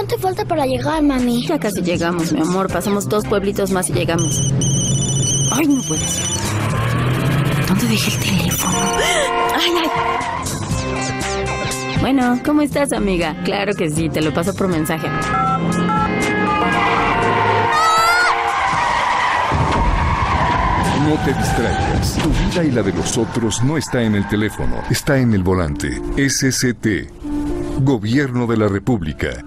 ¿Cuánto falta para llegar, mami? Ya casi llegamos, mi amor. Pasamos dos pueblitos más y llegamos. Ay, no puede ser. ¿Dónde dejé el teléfono? Ay, ay. Bueno, ¿cómo estás, amiga? Claro que sí, te lo paso por mensaje. No te distraigas. Tu vida y la de los otros no está en el teléfono, está en el volante. SCT. Gobierno de la República.